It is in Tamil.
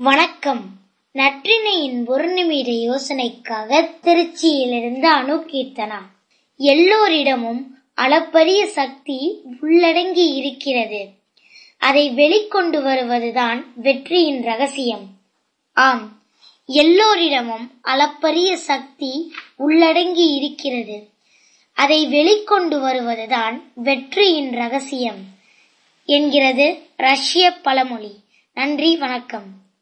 வணக்கம். நற்றினையின் ஒரு நிமிட யோசனைக்காக திருச்சியிலிருந்து அணு கீர்த்தனா எல்லோரிடமும் அளப்பரிய சக்தி உள்ளடங்கி இருக்கிறது. அதை வெளிக்கொண்டு வருவதுதான் வெற்றியின் ரகசியம். ஆம் எல்லோரிடமும் அளப்பரிய சக்தி உள்ளடங்கி இருக்கிறது. அதை வெளிக்கொண்டு வருவதுதான் வெற்றியின் ரகசியம். என்கிறது ரஷ்ய பழமொழி. நன்றி வணக்கம்.